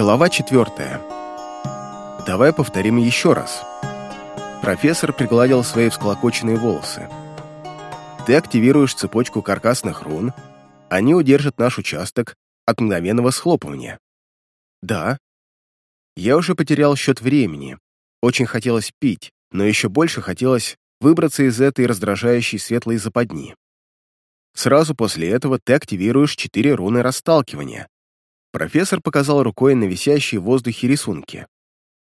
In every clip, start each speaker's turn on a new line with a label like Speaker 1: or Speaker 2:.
Speaker 1: Глава четвертая. Давай повторим еще раз. Профессор пригладил свои всклокоченные волосы. Ты активируешь цепочку каркасных рун, они удержат наш участок от мгновенного схлопывания. Да. Я уже потерял счет времени. Очень хотелось пить, но еще больше хотелось выбраться из этой раздражающей светлой западни. Сразу после этого ты активируешь четыре руны расталкивания. Профессор показал рукой на висящие в воздухе рисунки.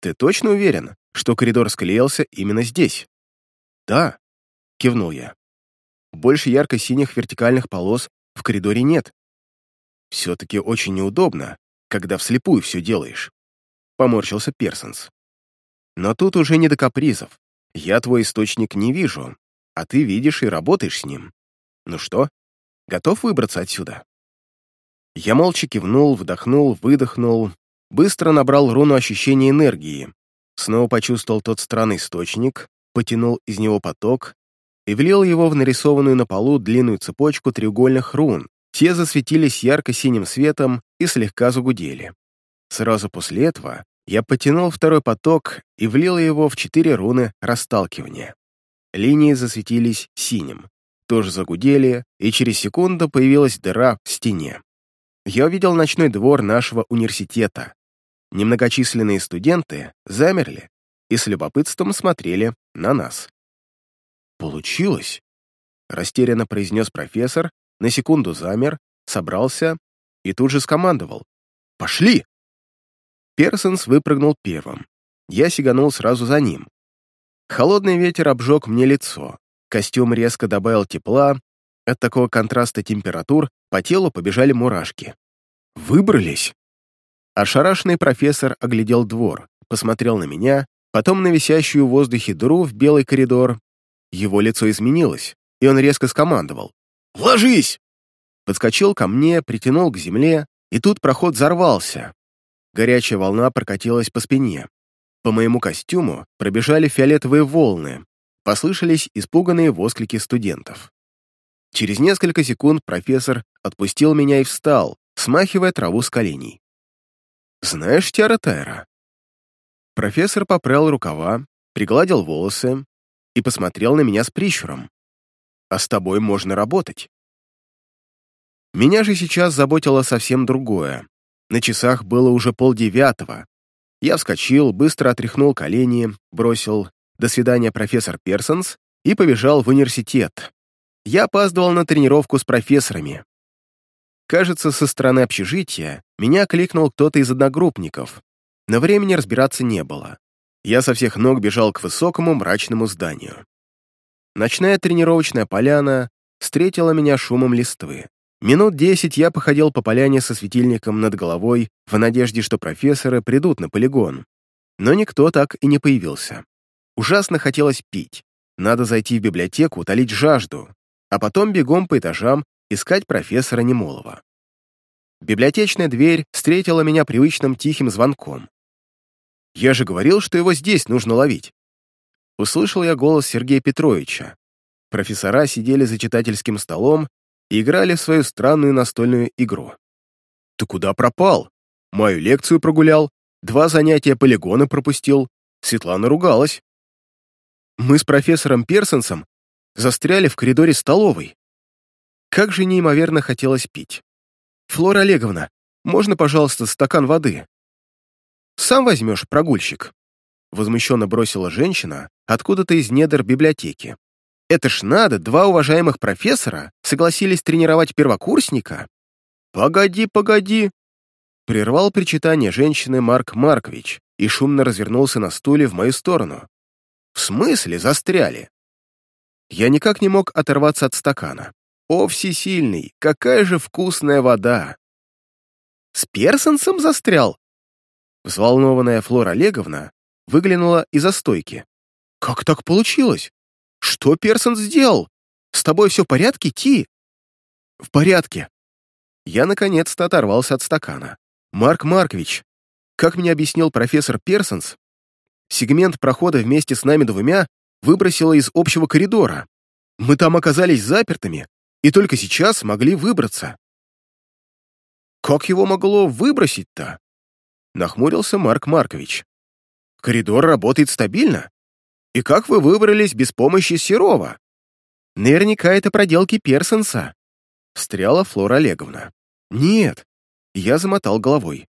Speaker 1: «Ты точно уверен, что коридор склеился именно здесь?» «Да», — кивнул я. «Больше ярко-синих вертикальных полос в коридоре нет. Все-таки очень неудобно, когда вслепую все делаешь», — поморщился Персонс. «Но тут уже не до капризов. Я твой источник не вижу, а ты видишь и работаешь с ним. Ну что, готов выбраться отсюда?» Я молча кивнул, вдохнул, выдохнул, быстро набрал руну ощущения энергии, снова почувствовал тот странный источник, потянул из него поток и влил его в нарисованную на полу длинную цепочку треугольных рун. Те засветились ярко-синим светом и слегка загудели. Сразу после этого я потянул второй поток и влил его в четыре руны расталкивания. Линии засветились синим, тоже загудели, и через секунду появилась дыра в стене я увидел ночной двор нашего университета. Немногочисленные студенты замерли и с любопытством смотрели на нас. «Получилось!» — растерянно произнес профессор, на секунду замер, собрался и тут же скомандовал. «Пошли!» Персонс выпрыгнул первым. Я сиганул сразу за ним. Холодный ветер обжег мне лицо. Костюм резко добавил тепла, от такого контраста температур по телу побежали мурашки. «Выбрались?» Ошарашенный профессор оглядел двор, посмотрел на меня, потом на висящую в воздухе дыру в белый коридор. Его лицо изменилось, и он резко скомандовал. «Ложись!» Подскочил ко мне, притянул к земле, и тут проход взорвался. Горячая волна прокатилась по спине. По моему костюму пробежали фиолетовые волны, послышались испуганные восклики студентов. Через несколько секунд профессор отпустил меня и встал, смахивая траву с коленей. «Знаешь Тиара Тайра?» Профессор поправил рукава, пригладил волосы и посмотрел на меня с прищуром. «А с тобой можно работать». Меня же сейчас заботило совсем другое. На часах было уже полдевятого. Я вскочил, быстро отряхнул колени, бросил «До свидания, профессор Персонс» и побежал в университет, я опаздывал на тренировку с профессорами. Кажется, со стороны общежития меня кликнул кто-то из одногруппников, но времени разбираться не было. Я со всех ног бежал к высокому мрачному зданию. Ночная тренировочная поляна встретила меня шумом листвы. Минут десять я походил по поляне со светильником над головой в надежде, что профессоры придут на полигон. Но никто так и не появился. Ужасно хотелось пить. Надо зайти в библиотеку, утолить жажду а потом бегом по этажам искать профессора Немолова. Библиотечная дверь встретила меня привычным тихим звонком. «Я же говорил, что его здесь нужно ловить!» Услышал я голос Сергея Петровича. Профессора сидели за читательским столом и играли в свою странную настольную игру. «Ты куда пропал? Мою лекцию прогулял, два занятия полигона пропустил». Светлана ругалась. Мы с профессором Персонсом застряли в коридоре столовой. Как же неимоверно хотелось пить. «Флора Олеговна, можно, пожалуйста, стакан воды?» «Сам возьмешь, прогульщик?» Возмущенно бросила женщина откуда-то из недр библиотеки. «Это ж надо, два уважаемых профессора согласились тренировать первокурсника?» «Погоди, погоди!» Прервал причитание женщины Марк Маркович и шумно развернулся на стуле в мою сторону. «В смысле застряли? Я никак не мог оторваться от стакана. О, всесильный, какая же вкусная вода! С персонсом застрял? Взволнованная Флора Олеговна выглянула из-за стойки. «Как так получилось? Что Персон сделал? С тобой все в порядке, Ти?» «В порядке». Я наконец-то оторвался от стакана. «Марк Маркович, как мне объяснил профессор Персонс, сегмент прохода вместе с нами двумя выбросило из общего коридора. Мы там оказались запертыми и только сейчас могли выбраться. Как его могло выбросить-то? Нахмурился Марк Маркович. Коридор работает стабильно. И как вы выбрались без помощи Серова? Наверняка это проделки Персонса. Встряла Флора Олеговна. Нет. Я замотал головой.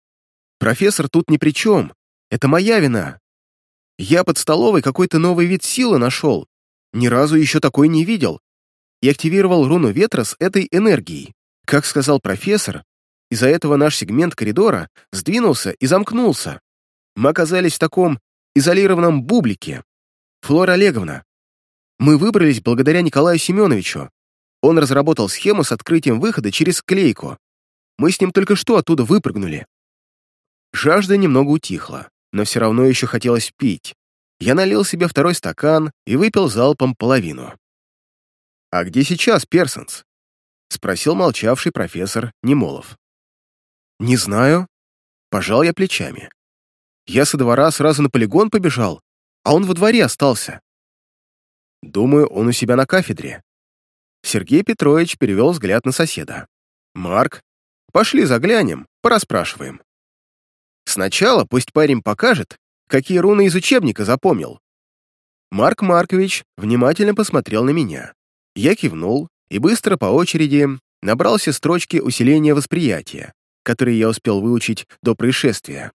Speaker 1: Профессор тут ни при чем. Это моя вина. Я под столовой какой-то новый вид силы нашел. Ни разу еще такой не видел. И активировал руну ветра с этой энергией. Как сказал профессор, из-за этого наш сегмент коридора сдвинулся и замкнулся. Мы оказались в таком изолированном бублике. Флора Олеговна, мы выбрались благодаря Николаю Семеновичу. Он разработал схему с открытием выхода через склейку. Мы с ним только что оттуда выпрыгнули. Жажда немного утихла, но все равно еще хотелось пить. Я налил себе второй стакан и выпил залпом половину. «А где сейчас Персонс?» — спросил молчавший профессор Немолов. «Не знаю». Пожал я плечами. Я со двора сразу на полигон побежал, а он во дворе остался. Думаю, он у себя на кафедре. Сергей Петрович перевел взгляд на соседа. «Марк, пошли заглянем, пораспрашиваем». Сначала пусть парень покажет, какие руны из учебника запомнил. Марк Маркович внимательно посмотрел на меня. Я кивнул и быстро по очереди набрался строчки усиления восприятия, которые я успел выучить до происшествия.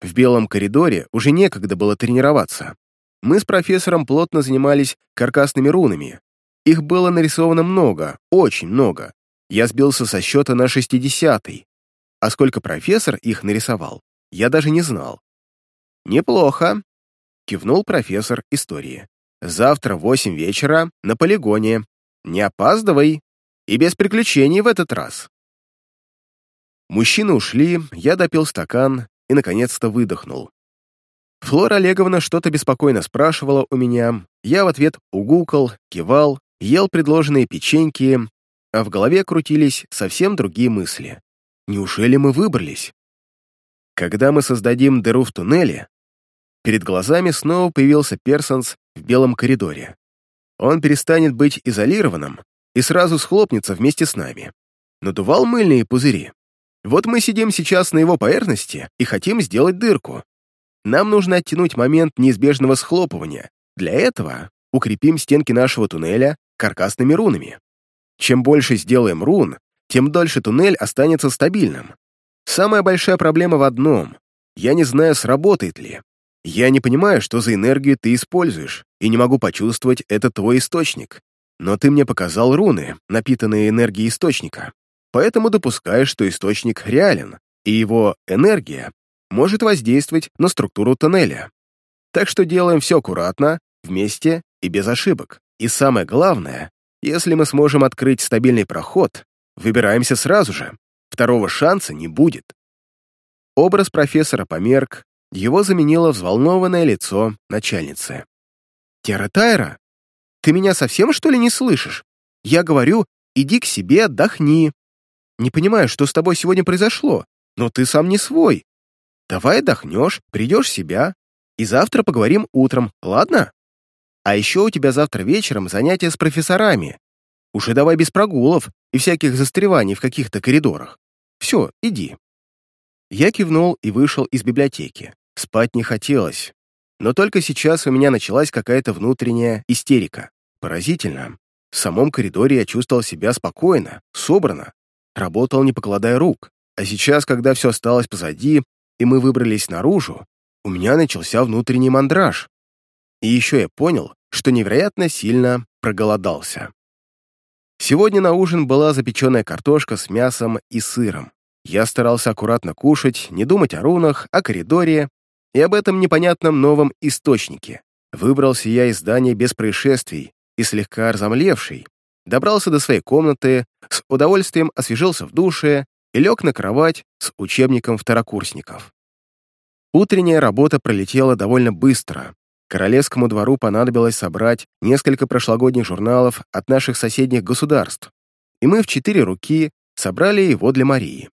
Speaker 1: В белом коридоре уже некогда было тренироваться. Мы с профессором плотно занимались каркасными рунами. Их было нарисовано много, очень много. Я сбился со счета на 60-й. А сколько профессор их нарисовал, я даже не знал. «Неплохо», — кивнул профессор истории. «Завтра в восемь вечера на полигоне. Не опаздывай. И без приключений в этот раз». Мужчины ушли, я допил стакан и, наконец-то, выдохнул. Флора Олеговна что-то беспокойно спрашивала у меня, я в ответ угукал, кивал, ел предложенные печеньки, а в голове крутились совсем другие мысли. Неужели мы выбрались? Когда мы создадим дыру в туннеле, перед глазами снова появился Персонс в белом коридоре. Он перестанет быть изолированным и сразу схлопнется вместе с нами. Надувал мыльные пузыри. Вот мы сидим сейчас на его поверхности и хотим сделать дырку. Нам нужно оттянуть момент неизбежного схлопывания. Для этого укрепим стенки нашего туннеля каркасными рунами. Чем больше сделаем рун, тем дольше туннель останется стабильным. Самая большая проблема в одном. Я не знаю, сработает ли. Я не понимаю, что за энергию ты используешь, и не могу почувствовать этот твой источник. Но ты мне показал руны, напитанные энергией источника поэтому допускаю, что источник реален, и его энергия может воздействовать на структуру тоннеля. Так что делаем все аккуратно, вместе и без ошибок. И самое главное, если мы сможем открыть стабильный проход, выбираемся сразу же, второго шанса не будет. Образ профессора померк, его заменило взволнованное лицо начальницы. «Тера Тайра, ты меня совсем, что ли, не слышишь? Я говорю, иди к себе, отдохни. Не понимаю, что с тобой сегодня произошло, но ты сам не свой. Давай отдохнешь, придешь в себя, и завтра поговорим утром, ладно? А еще у тебя завтра вечером занятия с профессорами. Уже давай без прогулов и всяких застреваний в каких-то коридорах. Все, иди». Я кивнул и вышел из библиотеки. Спать не хотелось. Но только сейчас у меня началась какая-то внутренняя истерика. Поразительно. В самом коридоре я чувствовал себя спокойно, собрано, работал не покладая рук, а сейчас, когда все осталось позади, и мы выбрались наружу, у меня начался внутренний мандраж. И еще я понял, что невероятно сильно проголодался. Сегодня на ужин была запеченная картошка с мясом и сыром. Я старался аккуратно кушать, не думать о рунах, о коридоре и об этом непонятном новом источнике. Выбрался я из здания без происшествий и слегка разомлевший, добрался до своей комнаты, с удовольствием освежился в душе и лег на кровать с учебником второкурсников. Утренняя работа пролетела довольно быстро. Королевскому двору понадобилось собрать несколько прошлогодних журналов от наших соседних государств, и мы в четыре руки собрали его для Марии.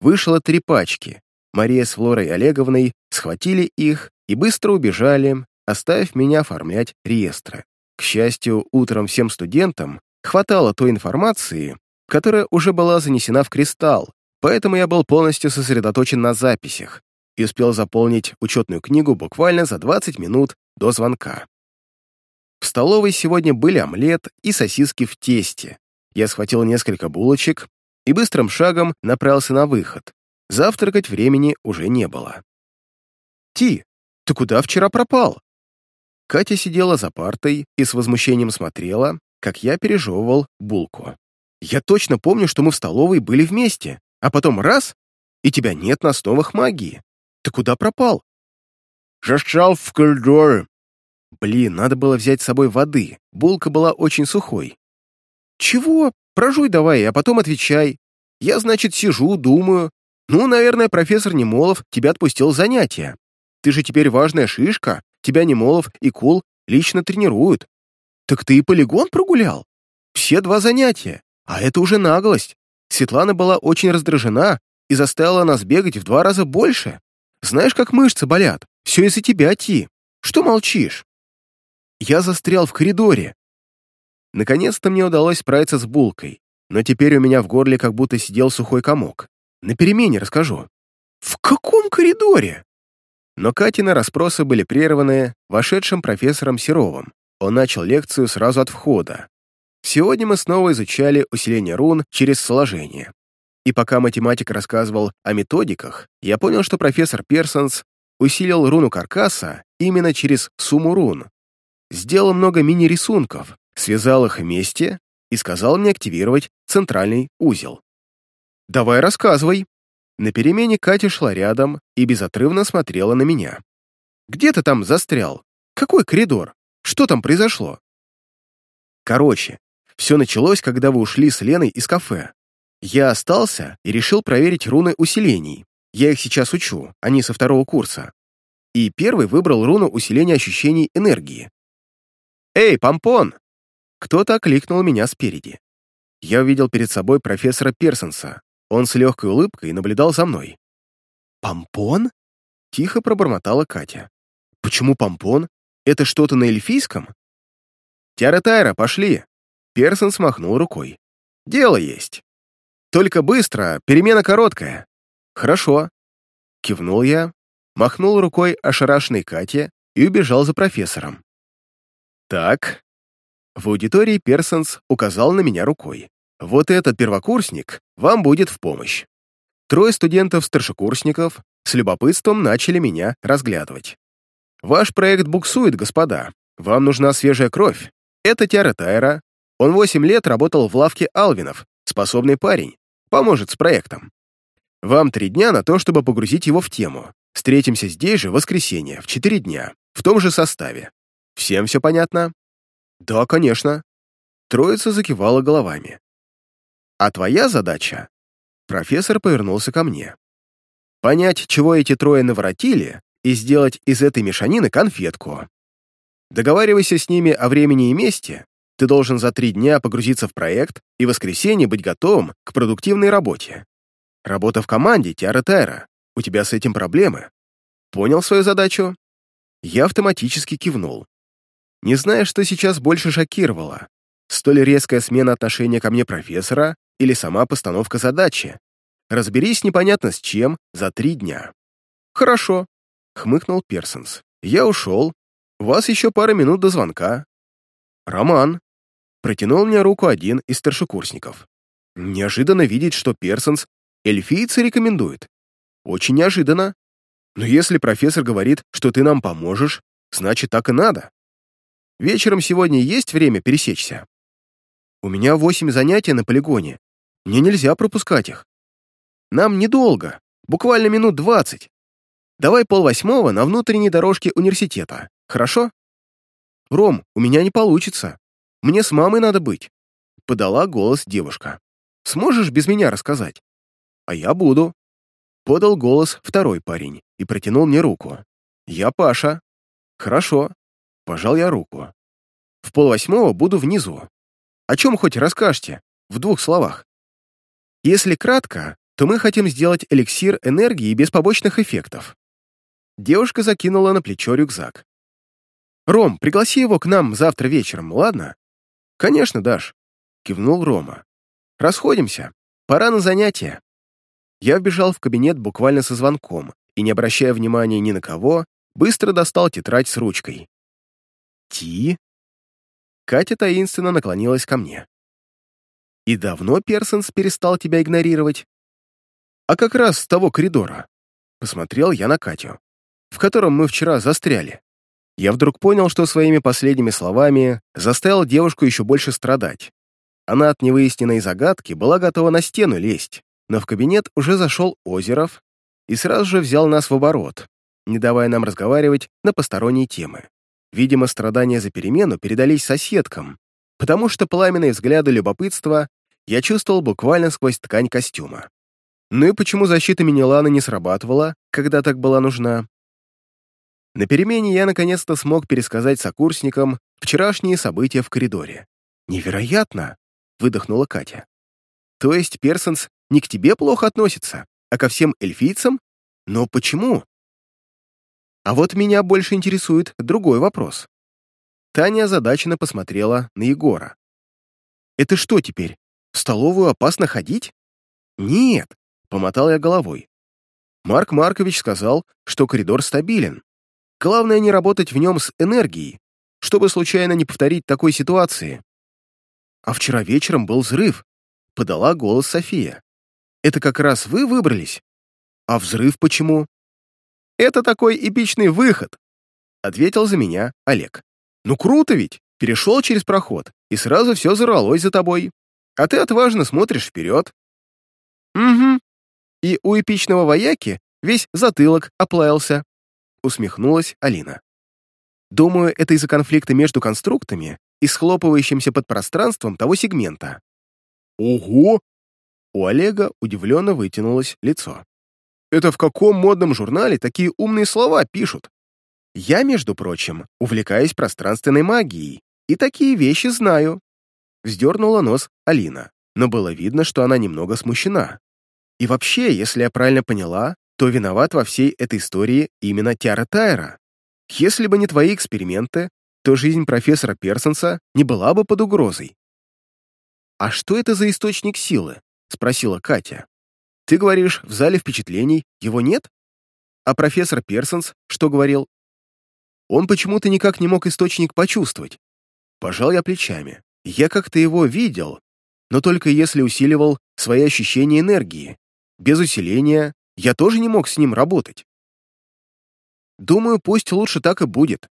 Speaker 1: Вышло три пачки. Мария с Флорой Олеговной схватили их и быстро убежали, оставив меня оформлять реестры. К счастью, утром всем студентам хватало той информации, которая уже была занесена в кристалл, поэтому я был полностью сосредоточен на записях. и успел заполнить учетную книгу буквально за 20 минут до звонка. В столовой сегодня были омлет и сосиски в тесте. Я схватил несколько булочек и быстрым шагом направился на выход. Завтракать времени уже не было. «Ти, ты куда вчера пропал?» Катя сидела за партой и с возмущением смотрела, как я пережевывал булку. «Я точно помню, что мы в столовой были вместе, а потом раз — и тебя нет на основах магии. Ты куда пропал?»
Speaker 2: «Застрял в коридоре».
Speaker 1: Блин, надо было взять с собой воды, булка была очень сухой. «Чего? Прожуй давай, а потом отвечай. Я, значит, сижу, думаю. Ну, наверное, профессор Немолов тебя отпустил занятия. Ты же теперь важная шишка, тебя Немолов и Кул лично тренируют. Так ты и полигон прогулял? Все два занятия, а это уже наглость. Светлана была очень раздражена и заставила нас бегать в два раза больше. Знаешь, как мышцы болят? Все из-за тебя, Ти. Что молчишь? Я застрял в коридоре. Наконец-то мне удалось справиться с булкой, но теперь у меня в горле как будто сидел сухой комок. На перемене расскажу. В каком коридоре? Но Катины расспросы были прерваны вошедшим профессором Серовым. Он начал лекцию сразу от входа. Сегодня мы снова изучали усиление рун через сложение. И пока математик рассказывал о методиках, я понял, что профессор Персонс усилил руну каркаса именно через сумму рун. Сделал много мини-рисунков, связал их вместе и сказал мне активировать центральный узел. «Давай рассказывай». На перемене Катя шла рядом и безотрывно смотрела на меня. «Где ты там застрял? Какой коридор? Что там произошло?» Короче, все началось, когда вы ушли с Леной из кафе. Я остался и решил проверить руны усилений. Я их сейчас учу, они со второго курса. И первый выбрал руну усиления ощущений энергии. «Эй, помпон!» Кто-то окликнул меня спереди. Я увидел перед собой профессора Персонса. Он с легкой улыбкой наблюдал за мной. «Помпон?» — тихо пробормотала Катя. «Почему помпон? Это что-то на эльфийском?» «Тяра Тайра, пошли!» Персон смахнул рукой. «Дело есть. Только быстро, перемена короткая». «Хорошо». Кивнул я, махнул рукой ошарашенной Кате и убежал за профессором. «Так». В аудитории Персонс указал на меня рукой. «Вот этот первокурсник вам будет в помощь». Трое студентов-старшекурсников с любопытством начали меня разглядывать. «Ваш проект буксует, господа. Вам нужна свежая кровь. Это Тиара Тайра. Он 8 лет работал в лавке Алвинов, способный парень. Поможет с проектом. Вам три дня на то, чтобы погрузить его в тему. Встретимся здесь же в воскресенье, в 4 дня, в том же составе. Всем все понятно? Да, конечно. Троица закивала головами. А твоя задача? Профессор повернулся ко мне. Понять, чего эти трое наворотили, и сделать из этой мешанины конфетку. Договаривайся с ними о времени и месте. Ты должен за три дня погрузиться в проект и в воскресенье быть готовым к продуктивной работе. Работа в команде, Тиара Тайра. У тебя с этим проблемы. Понял свою задачу? Я автоматически кивнул. Не зная, что сейчас больше шокировало. Столь резкая смена отношения ко мне профессора или сама постановка задачи. Разберись непонятно с чем за три дня. «Хорошо», — хмыкнул Персонс. «Я ушел, вас еще пара минут до звонка. Роман. Протянул мне руку один из старшекурсников. Неожиданно видеть, что Персонс эльфийцы рекомендует. Очень неожиданно. Но если профессор говорит, что ты нам поможешь, значит, так и надо. Вечером сегодня есть время пересечься? У меня восемь занятий на полигоне. Мне нельзя пропускать их. Нам недолго, буквально минут двадцать. Давай полвосьмого на внутренней дорожке университета. Хорошо? Ром, у меня не получится. Мне с мамой надо быть. Подала голос девушка. Сможешь без меня рассказать? А я буду. Подал голос второй парень и протянул мне руку. Я Паша. Хорошо. Пожал я руку. В полвосьмого буду внизу. О чем хоть расскажете? В двух словах. Если кратко, то мы хотим сделать эликсир энергии без побочных эффектов. Девушка закинула на плечо рюкзак. «Ром, пригласи его к нам завтра вечером, ладно?» «Конечно, Даш», — кивнул Рома. «Расходимся. Пора на занятия». Я вбежал в кабинет буквально со звонком и, не обращая внимания ни на кого, быстро достал тетрадь с ручкой. «Ти?» Катя таинственно наклонилась ко мне. «И давно Персонс перестал тебя игнорировать?» «А как раз с того коридора», — посмотрел я на Катю, «в котором мы вчера застряли». Я вдруг понял, что своими последними словами заставил девушку еще больше страдать. Она от невыясненной загадки была готова на стену лезть, но в кабинет уже зашел Озеров и сразу же взял нас в оборот, не давая нам разговаривать на посторонние темы. Видимо, страдания за перемену передались соседкам, потому что пламенные взгляды любопытства я чувствовал буквально сквозь ткань костюма. Ну и почему защита Минилана не срабатывала, когда так была нужна? На перемене я наконец-то смог пересказать сокурсникам вчерашние события в коридоре. «Невероятно!» — выдохнула Катя. «То есть Персонс не к тебе плохо относится, а ко всем эльфийцам? Но почему?» А вот меня больше интересует другой вопрос. Таня озадаченно посмотрела на Егора. «Это что теперь? В столовую опасно ходить?» «Нет», — помотал я головой. Марк Маркович сказал, что коридор стабилен, Главное не работать в нем с энергией, чтобы случайно не повторить такой ситуации. А вчера вечером был взрыв, подала голос София. Это как раз вы выбрались? А взрыв почему? Это такой эпичный выход, ответил за меня Олег. Ну круто ведь, перешел через проход, и сразу все зарвалось за тобой. А ты отважно смотришь вперед. Угу. И у эпичного вояки весь затылок оплавился усмехнулась Алина. Думаю, это из-за конфликта между конструктами и схлопывающимся под пространством того сегмента. Ого! У Олега удивленно вытянулось лицо. Это в каком модном журнале такие умные слова пишут? Я, между прочим, увлекаюсь пространственной магией и такие вещи знаю. Вздернула нос Алина, но было видно, что она немного смущена. И вообще, если я правильно поняла, то виноват во всей этой истории именно Тиара Тайра. Если бы не твои эксперименты, то жизнь профессора Персонса не была бы под угрозой. «А что это за источник силы?» — спросила Катя. «Ты говоришь, в зале впечатлений его нет? А профессор Персонс что говорил?» Он почему-то никак не мог источник почувствовать. Пожал я плечами. Я как-то его видел, но только если усиливал свои ощущения энергии. Без усиления я тоже не мог с ним работать. Думаю, пусть лучше так и будет.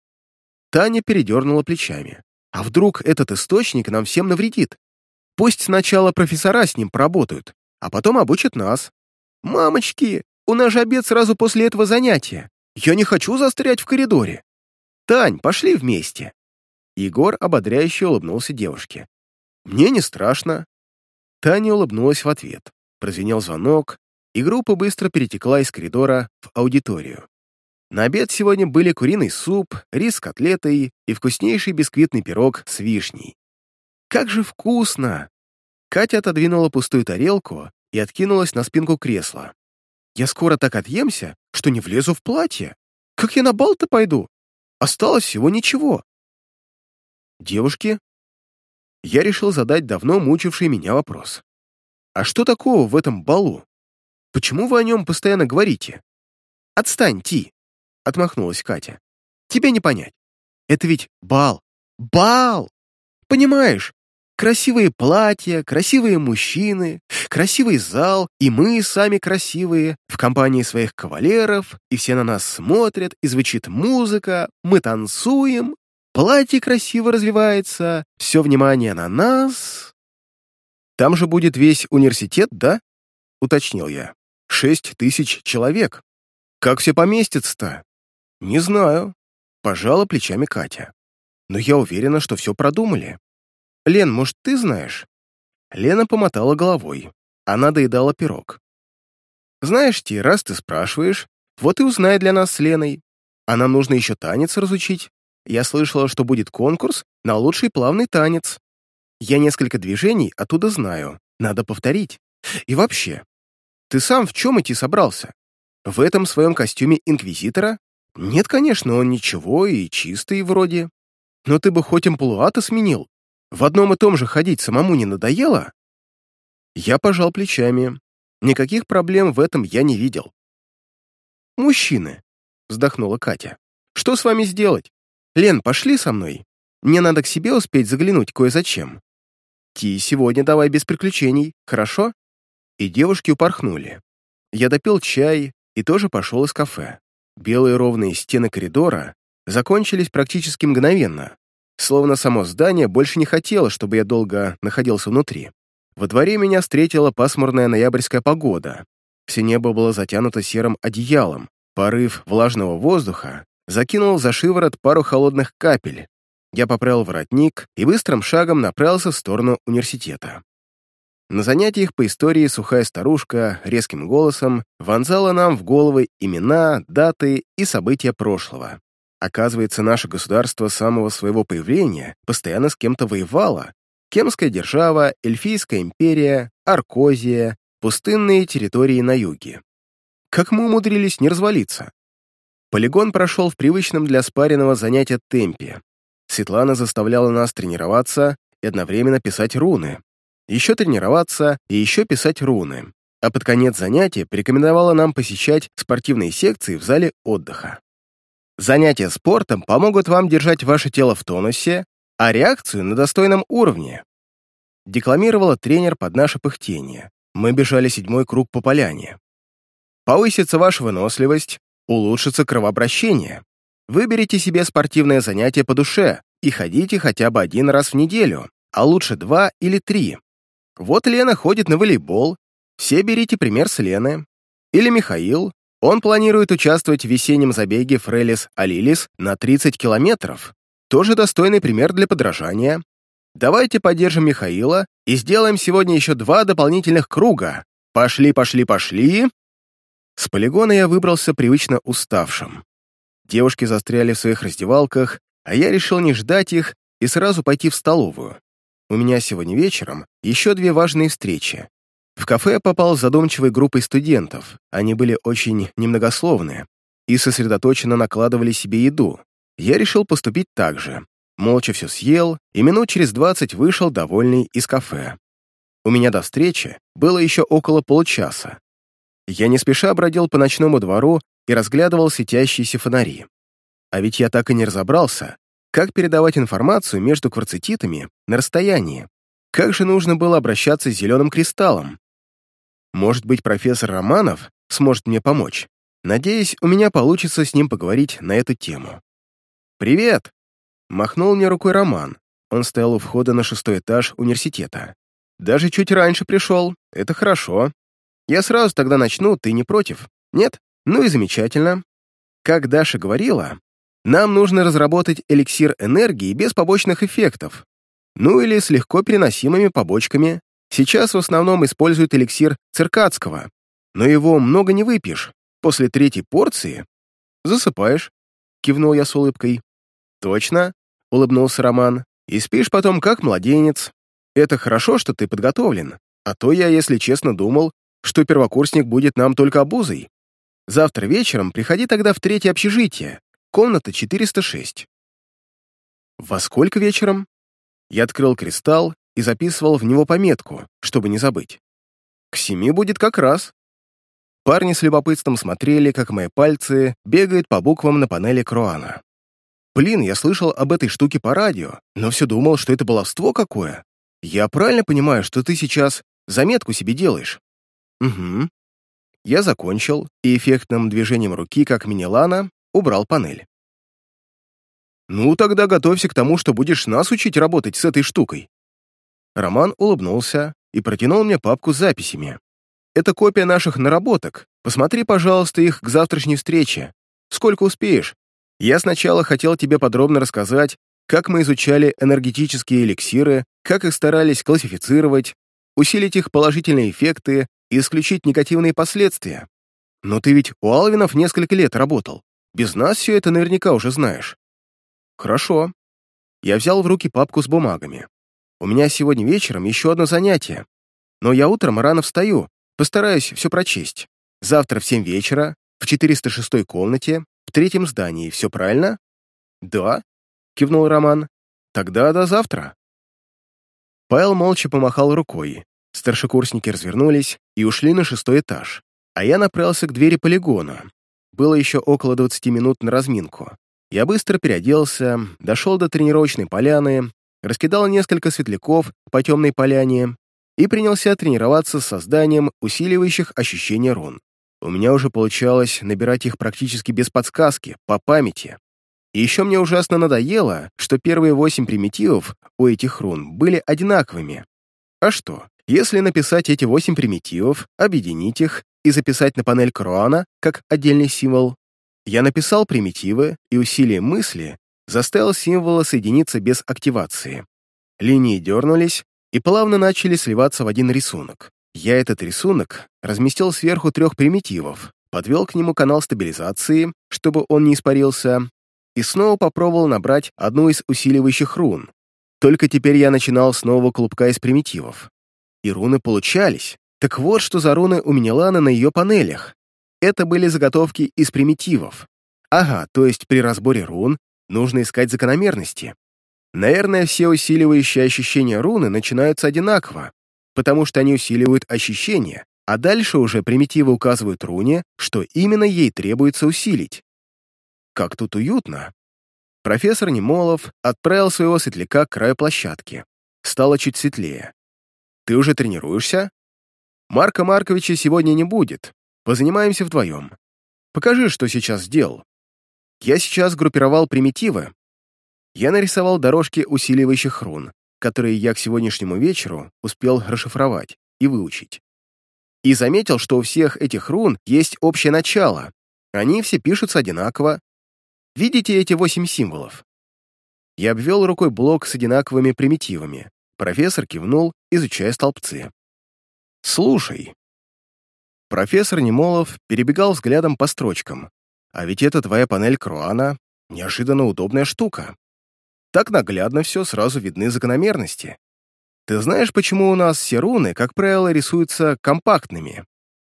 Speaker 1: Таня передернула плечами. А вдруг этот источник нам всем навредит? Пусть сначала профессора с ним поработают, а потом обучат нас. Мамочки, у нас же обед сразу после этого занятия. Я не хочу застрять в коридоре. Тань, пошли вместе. Егор ободряюще улыбнулся девушке. Мне не страшно. Таня улыбнулась в ответ. Прозвенел звонок, и группа быстро перетекла из коридора в аудиторию. На обед сегодня были куриный суп, рис с котлетой и вкуснейший бисквитный пирог с вишней. Как же вкусно! Катя отодвинула пустую тарелку и откинулась на спинку кресла. Я скоро так отъемся, что не влезу в платье. Как я на бал-то пойду? Осталось всего ничего. Девушки, я решил задать давно мучивший меня вопрос. А что такого в этом балу? Почему вы о нем постоянно говорите?» «Отстань, Ти!» — отмахнулась Катя. «Тебе не понять. Это ведь бал. Бал! Понимаешь? Красивые платья, красивые мужчины, красивый зал, и мы сами красивые, в компании своих кавалеров, и все на нас смотрят, и звучит музыка, мы танцуем, платье красиво развивается, все внимание на нас. Там же будет весь университет, да? — уточнил я. Шесть тысяч человек. Как все поместится-то? Не знаю. Пожала плечами Катя. Но я уверена, что все продумали. Лен, может, ты знаешь? Лена помотала головой. Она доедала пирог. Знаешь, Ти, раз ты спрашиваешь, вот и узнай для нас с Леной. А нам нужно еще танец разучить. Я слышала, что будет конкурс на лучший плавный танец. Я несколько движений оттуда знаю. Надо повторить. И вообще, ты сам в чем идти собрался? В этом своем костюме инквизитора? Нет, конечно, он ничего и чистый вроде. Но ты бы хоть амплуата сменил. В одном и том же ходить самому не надоело? Я пожал плечами. Никаких проблем в этом я не видел. «Мужчины», — вздохнула Катя. «Что с вами сделать? Лен, пошли со мной. Мне надо к себе успеть заглянуть кое-зачем. Ти, сегодня давай без приключений, хорошо?» И девушки упорхнули. Я допил чай и тоже пошел из кафе. Белые ровные стены коридора закончились практически мгновенно, словно само здание больше не хотело, чтобы я долго находился внутри. Во дворе меня встретила пасмурная ноябрьская погода. Все небо было затянуто серым одеялом, порыв влажного воздуха закинул за шиворот пару холодных капель. Я поправил воротник и быстрым шагом направился в сторону университета. На занятиях по истории сухая старушка резким голосом вонзала нам в головы имена, даты и события прошлого. Оказывается, наше государство с самого своего появления постоянно с кем-то воевало. Кемская держава, Эльфийская империя, Аркозия, пустынные территории на юге. Как мы умудрились не развалиться? Полигон прошел в привычном для спаренного занятия темпе. Светлана заставляла нас тренироваться и одновременно писать руны еще тренироваться и еще писать руны. А под конец занятия порекомендовала нам посещать спортивные секции в зале отдыха. Занятия спортом помогут вам держать ваше тело в тонусе, а реакцию на достойном уровне. Декламировала тренер под наше пыхтение. Мы бежали седьмой круг по поляне. Повысится ваша выносливость, улучшится кровообращение. Выберите себе спортивное занятие по душе и ходите хотя бы один раз в неделю, а лучше два или три. Вот Лена ходит на волейбол, все берите пример с Лены. Или Михаил, он планирует участвовать в весеннем забеге Фрелис Алилис на 30 километров. Тоже достойный пример для подражания. Давайте поддержим Михаила и сделаем сегодня еще два дополнительных круга. Пошли, пошли, пошли. С полигона я выбрался привычно уставшим. Девушки застряли в своих раздевалках, а я решил не ждать их и сразу пойти в столовую. У меня сегодня вечером еще две важные встречи. В кафе я попал с задумчивой группой студентов. Они были очень немногословны и сосредоточенно накладывали себе еду. Я решил поступить так же. Молча все съел, и минут через двадцать вышел довольный из кафе. У меня до встречи было еще около получаса. Я не спеша бродил по ночному двору и разглядывал светящиеся фонари. А ведь я так и не разобрался, как передавать информацию между кварцититами на расстоянии? Как же нужно было обращаться с зеленым кристаллом? Может быть, профессор Романов сможет мне помочь? Надеюсь, у меня получится с ним поговорить на эту тему. «Привет!» — махнул мне рукой Роман. Он стоял у входа на шестой этаж университета. «Даже чуть раньше пришел. Это хорошо. Я сразу тогда начну, ты не против? Нет? Ну и замечательно. Как Даша говорила, нам нужно разработать эликсир энергии без побочных эффектов, ну или с легко переносимыми побочками. Сейчас в основном используют эликсир циркадского, но его много не выпьешь. После третьей порции засыпаешь, кивнул я с улыбкой. Точно, улыбнулся Роман, и спишь потом как младенец. Это хорошо, что ты подготовлен, а то я, если честно, думал, что первокурсник будет нам только обузой. Завтра вечером приходи тогда в третье общежитие, Комната 406. Во сколько вечером? Я открыл кристалл и записывал в него пометку, чтобы не забыть. К семи будет как раз. Парни с любопытством смотрели, как мои пальцы бегают по буквам на панели Круана. Блин, я слышал об этой штуке по радио, но все думал, что это баловство какое. Я правильно понимаю, что ты сейчас заметку себе делаешь? Угу. Я закончил, и эффектным движением руки, как Минилана, убрал панель. «Ну, тогда готовься к тому, что будешь нас учить работать с этой штукой». Роман улыбнулся и протянул мне папку с записями. «Это копия наших наработок. Посмотри, пожалуйста, их к завтрашней встрече. Сколько успеешь. Я сначала хотел тебе подробно рассказать, как мы изучали энергетические эликсиры, как их старались классифицировать, усилить их положительные эффекты и исключить негативные последствия. Но ты ведь у Алвинов несколько лет работал. Без нас все это наверняка уже знаешь». «Хорошо». Я взял в руки папку с бумагами. «У меня сегодня вечером еще одно занятие. Но я утром рано встаю, постараюсь все прочесть. Завтра в семь вечера, в 406 комнате, в третьем здании. Все правильно?» «Да», — кивнул Роман. «Тогда до завтра». Павел молча помахал рукой. Старшекурсники развернулись и ушли на шестой этаж, а я направился к двери полигона, было еще около 20 минут на разминку. Я быстро переоделся, дошел до тренировочной поляны, раскидал несколько светляков по темной поляне и принялся тренироваться с созданием усиливающих ощущения рун. У меня уже получалось набирать их практически без подсказки, по памяти. И еще мне ужасно надоело, что первые восемь примитивов у этих рун были одинаковыми. А что, если написать эти восемь примитивов, объединить их и записать на панель Круана как отдельный символ, я написал примитивы и усилием мысли заставил символы соединиться без активации. Линии дернулись и плавно начали сливаться в один рисунок. Я этот рисунок разместил сверху трех примитивов, подвел к нему канал стабилизации, чтобы он не испарился, и снова попробовал набрать одну из усиливающих рун. Только теперь я начинал с нового клубка из примитивов. И руны получались. Так вот, что за руны у Минелана на ее панелях. Это были заготовки из примитивов. Ага, то есть при разборе рун нужно искать закономерности. Наверное, все усиливающие ощущения руны начинаются одинаково, потому что они усиливают ощущения, а дальше уже примитивы указывают руне, что именно ей требуется усилить. Как тут уютно. Профессор Немолов отправил своего светляка к краю площадки. Стало чуть светлее. «Ты уже тренируешься?» «Марка Марковича сегодня не будет. Позанимаемся вдвоем. Покажи, что сейчас сделал». Я сейчас группировал примитивы. Я нарисовал дорожки усиливающих рун, которые я к сегодняшнему вечеру успел расшифровать и выучить. И заметил, что у всех этих рун есть общее начало. Они все пишутся одинаково. Видите эти восемь символов? Я обвел рукой блок с одинаковыми примитивами. Профессор кивнул, изучая столбцы. «Слушай». Профессор Немолов перебегал взглядом по строчкам. «А ведь это твоя панель Круана — неожиданно удобная штука. Так наглядно все, сразу видны закономерности. Ты знаешь, почему у нас все руны, как правило, рисуются компактными?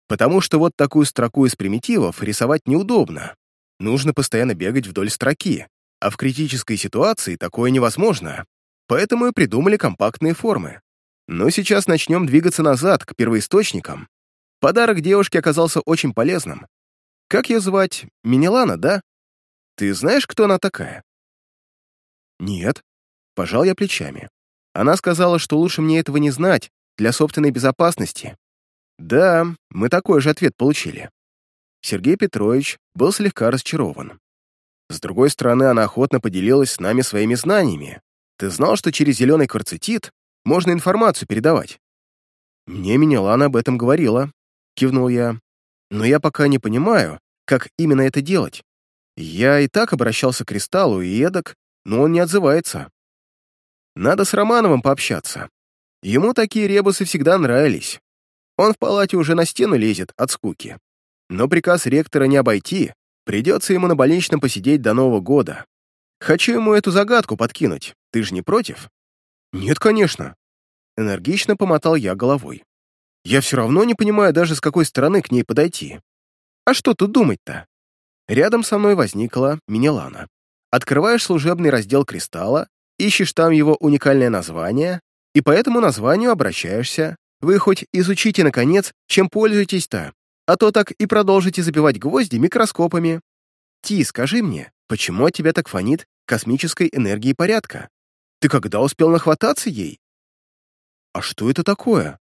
Speaker 1: Потому что вот такую строку из примитивов рисовать неудобно. Нужно постоянно бегать вдоль строки, а в критической ситуации такое невозможно. Поэтому и придумали компактные формы. Но сейчас начнем двигаться назад, к первоисточникам. Подарок девушке оказался очень полезным. Как ее звать? Минелана, да? Ты знаешь, кто она такая? «Нет». Пожал я плечами. Она сказала, что лучше мне этого не знать, для собственной безопасности. Да, мы такой же ответ получили. Сергей Петрович был слегка разочарован. С другой стороны, она охотно поделилась с нами своими знаниями. Ты знал, что через зеленый кварцетит можно информацию передавать? Мне Минелана об этом говорила, кивнул я. Но я пока не понимаю, как именно это делать. Я и так обращался к Кристаллу и эдак, но он не отзывается. Надо с Романовым пообщаться. Ему такие ребусы всегда нравились. Он в палате уже на стену лезет от скуки. Но приказ ректора не обойти, придется ему на больничном посидеть до Нового года. Хочу ему эту загадку подкинуть, ты же не против? Нет, конечно. Энергично помотал я головой. Я все равно не понимаю даже, с какой стороны к ней подойти. А что тут думать-то? Рядом со мной возникла Минелана. Открываешь служебный раздел кристалла, ищешь там его уникальное название, и по этому названию обращаешься. Вы хоть изучите, наконец, чем пользуетесь-то, а то так и продолжите забивать гвозди микроскопами. Ти, скажи мне, почему от тебя так фонит космической энергии порядка? Ты когда успел нахвататься ей? А что это такое?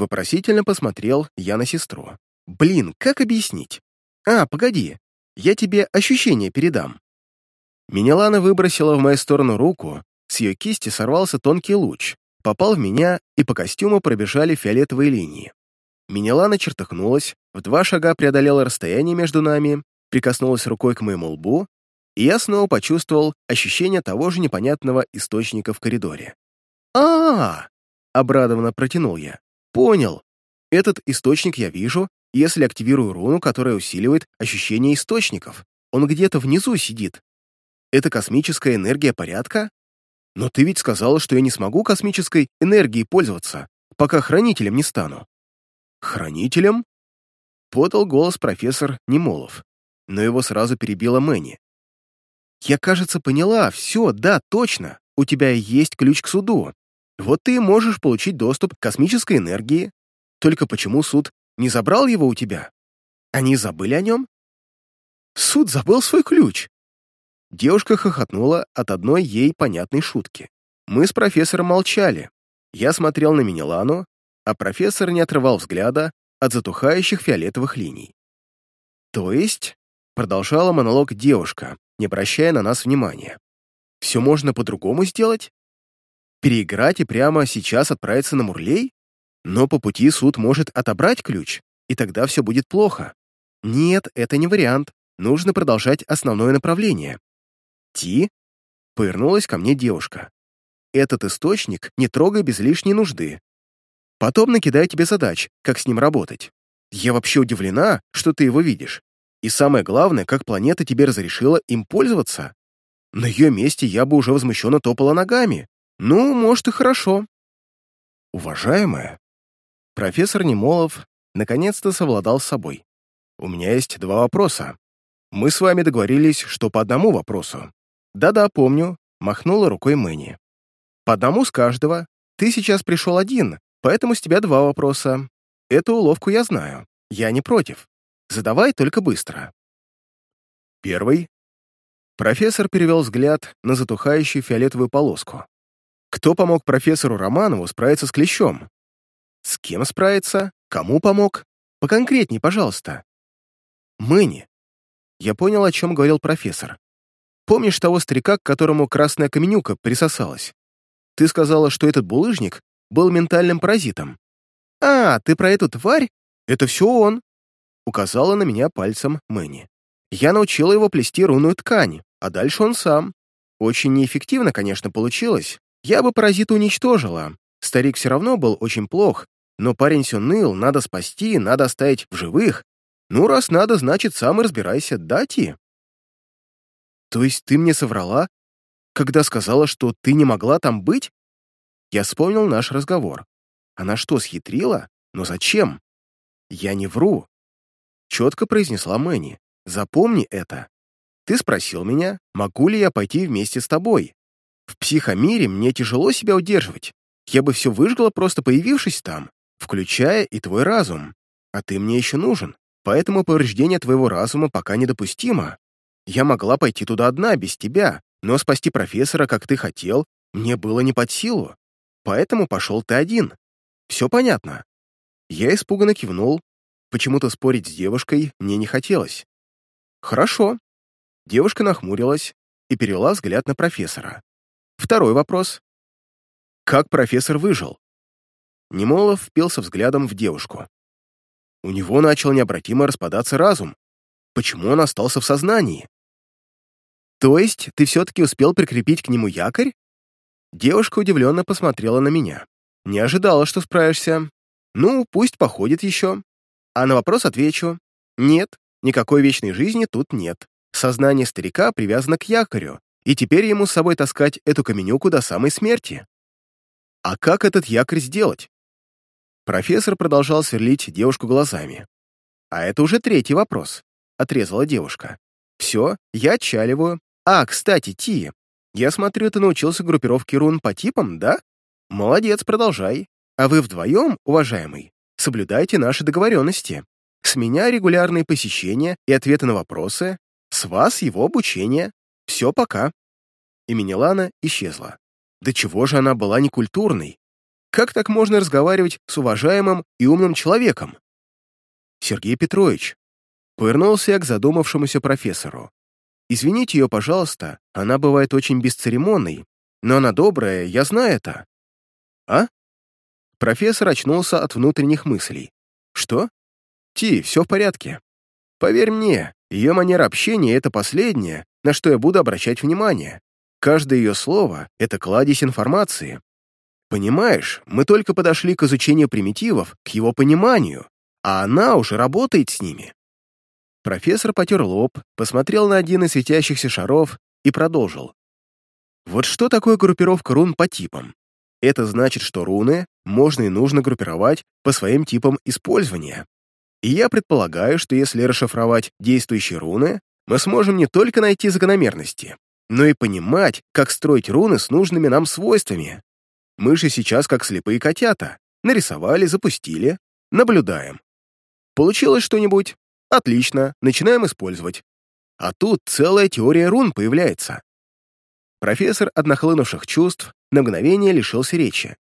Speaker 1: Вопросительно посмотрел я на сестру. Блин, как объяснить? А, погоди, я тебе ощущение передам. Минелана выбросила в мою сторону руку, с ее кисти сорвался тонкий луч, попал в меня, и по костюму пробежали фиолетовые линии. Минелана чертыхнулась, в два шага преодолела расстояние между нами, прикоснулась рукой к моему лбу, и я снова почувствовал ощущение того же непонятного источника в коридоре. а, -а, -а обрадованно протянул я. «Понял. Этот источник я вижу, если активирую руну, которая усиливает ощущение источников. Он где-то внизу сидит, это космическая энергия порядка? Но ты ведь сказала, что я не смогу космической энергией пользоваться, пока хранителем не стану. Хранителем? Подал голос профессор Немолов, но его сразу перебила Мэнни. Я, кажется, поняла, все, да, точно, у тебя есть ключ к суду. Вот ты можешь получить доступ к космической энергии. Только почему суд не забрал его у тебя? Они забыли о нем? Суд забыл свой ключ!» Девушка хохотнула от одной ей понятной шутки. Мы с профессором молчали. Я смотрел на Минилану, а профессор не отрывал взгляда от затухающих фиолетовых линий. «То есть?» — продолжала монолог девушка, не обращая на нас внимания. «Все можно по-другому сделать? Переиграть и прямо сейчас отправиться на Мурлей? Но по пути суд может отобрать ключ, и тогда все будет плохо. Нет, это не вариант. Нужно продолжать основное направление. Ти? Повернулась ко мне девушка. Этот источник не трогай без лишней нужды. Потом накидаю тебе задач, как с ним работать. Я вообще удивлена, что ты его видишь. И самое главное, как планета тебе разрешила им пользоваться. На ее месте я бы уже возмущенно топала ногами. Ну, может, и хорошо. Уважаемая, профессор Немолов наконец-то совладал с собой. У меня есть два вопроса. Мы с вами договорились, что по одному вопросу. Да-да, помню, махнула рукой Мэнни. По одному с каждого. Ты сейчас пришел один, поэтому с тебя два вопроса. Эту уловку я знаю. Я не против. Задавай только быстро. Первый. Профессор перевел взгляд на затухающую фиолетовую полоску. Кто помог профессору Романову справиться с клещом? С кем справиться? Кому помог? Поконкретней, пожалуйста. Мэнни. Я понял, о чем говорил профессор. Помнишь того старика, к которому красная каменюка присосалась? Ты сказала, что этот булыжник был ментальным паразитом. А, ты про эту тварь? Это все он. Указала на меня пальцем Мэнни. Я научила его плести рунную ткань, а дальше он сам. Очень неэффективно, конечно, получилось, я бы паразита уничтожила. Старик все равно был очень плох, но парень все ныл, надо спасти, надо оставить в живых. Ну, раз надо, значит, сам и разбирайся, да, Ти? То есть ты мне соврала, когда сказала, что ты не могла там быть? Я вспомнил наш разговор. Она что, схитрила? Но зачем? Я не вру. Четко произнесла Мэнни. Запомни это. Ты спросил меня, могу ли я пойти вместе с тобой. В психомире мне тяжело себя удерживать. Я бы все выжгла, просто появившись там, включая и твой разум. А ты мне еще нужен, поэтому повреждение твоего разума пока недопустимо. Я могла пойти туда одна, без тебя, но спасти профессора, как ты хотел, мне было не под силу. Поэтому пошел ты один. Все понятно. Я испуганно кивнул. Почему-то спорить с девушкой мне не хотелось. Хорошо. Девушка нахмурилась и перевела взгляд на профессора. Второй вопрос. Как профессор выжил? Немолов впился взглядом в девушку. У него начал необратимо распадаться разум. Почему он остался в сознании? То есть ты все-таки успел прикрепить к нему якорь? Девушка удивленно посмотрела на меня. Не ожидала, что справишься. Ну, пусть походит еще. А на вопрос отвечу. Нет, никакой вечной жизни тут нет. Сознание старика привязано к якорю, и теперь ему с собой таскать эту каменюку до самой смерти. А как этот якорь сделать? Профессор продолжал сверлить девушку глазами. А это уже третий вопрос, отрезала девушка. Все, я отчаливаю. А, кстати, Ти, я смотрю, ты научился группировке рун по типам, да? Молодец, продолжай. А вы вдвоем, уважаемый, соблюдайте наши договоренности. С меня регулярные посещения и ответы на вопросы, с вас его обучение. Все, пока». И Минилана исчезла. Да чего же она была некультурной? Как так можно разговаривать с уважаемым и умным человеком? Сергей Петрович. Повернулся я к задумавшемуся профессору. Извините ее, пожалуйста, она бывает очень бесцеремонной, но она добрая, я знаю это. А? Профессор очнулся от внутренних мыслей. Что? Ти, все в порядке. Поверь мне, ее манера общения — это последнее, на что я буду обращать внимание. Каждое ее слово — это кладезь информации. Понимаешь, мы только подошли к изучению примитивов, к его пониманию, а она уже работает с ними. Профессор потер лоб, посмотрел на один из светящихся шаров и продолжил. Вот что такое группировка рун по типам? Это значит, что руны можно и нужно группировать по своим типам использования. И я предполагаю, что если расшифровать действующие руны, мы сможем не только найти закономерности, но и понимать, как строить руны с нужными нам свойствами. Мы же сейчас как слепые котята. Нарисовали, запустили, наблюдаем. Получилось что-нибудь? Отлично, начинаем использовать. а тут целая теория рун появляется. Профессор от чувств на мгновение лишился речи.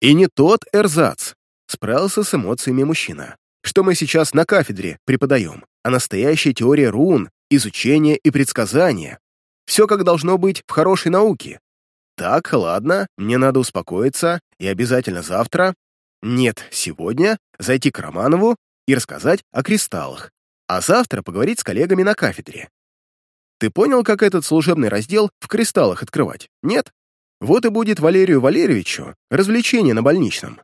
Speaker 1: И не тот эрзац справился с эмоциями мужчина, что мы сейчас на кафедре преподаем, а настоящая теория рун, изучение и предсказание. Все как должно быть в хорошей науке. Так, ладно, мне надо успокоиться и обязательно завтра, нет, сегодня зайти к Романову и рассказать о кристаллах, а завтра поговорить с коллегами на кафедре. Ты понял, как этот служебный раздел в кристаллах открывать? Нет? Вот и будет Валерию Валерьевичу развлечение на больничном.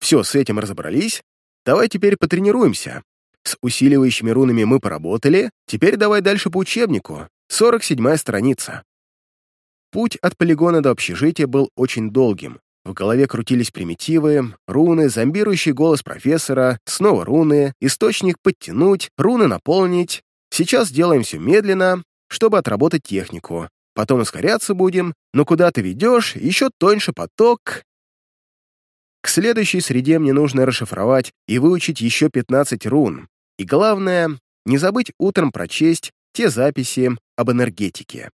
Speaker 1: Все, с этим разобрались. Давай теперь потренируемся. С усиливающими рунами мы поработали, теперь давай дальше по учебнику. 47-я страница. Путь от полигона до общежития был очень долгим. В голове крутились примитивы, руны, зомбирующий голос профессора, снова руны, источник подтянуть, руны наполнить. Сейчас делаем все медленно, чтобы отработать технику. Потом ускоряться будем, но куда ты ведешь, еще тоньше поток. К следующей среде мне нужно расшифровать и выучить еще 15 рун. И главное, не забыть утром прочесть те записи об энергетике.